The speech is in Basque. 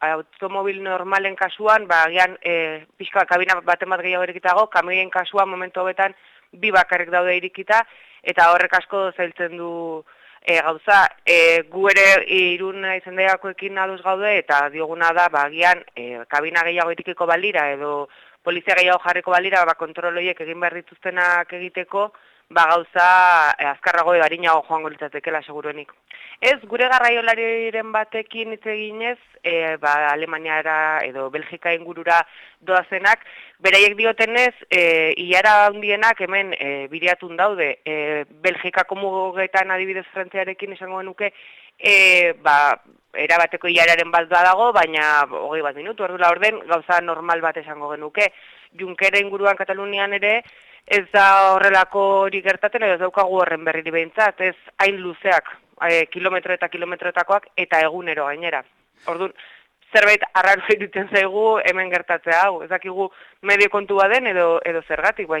automobil normalen kasuan, ba, agian, e, pixka kabina baten bat gehiago erikitago, kamioien kasuan momentu hobetan bi bakarrik daude irikita, eta horrek asko zailtzen du e, gauza. E, gu ere irun izan ekin aduz gaude, eta dioguna da, ba, agian, e, kabina gehiago irikiko balira, edo polizia gehiago jarriko balira, ba, kontroloiek egin behar dituztenak egiteko, ba gauza e, azkarrago ebarinago joango litzatekeela seguruenik. Ez, gure garraiolariren batekin hitz eginez, e, ba, Alemaniara edo Belgika ingurura doazenak, beraiek diotenez, e, iara handienak hemen e, biriatun daude, e, Belgikako mugetan adibidez frantziarekin esango genuke, e, ba, erabateko iararen bat dago, baina hogei bat minutu, ordula orden, gauza normal bat esango genuke. Junkera inguruan Katalunian ere, ez da horrelako hori gertatzen, edo ez daukagu horren berriri behintzat, ez hain luzeak, e, kilometro eta kilometroetakoak eta egunero gainera. Orduan, zerbait arraro egiten zaigu hemen gertatzea hau, ez dakigu medio kontua den edo, edo zergatik, baina.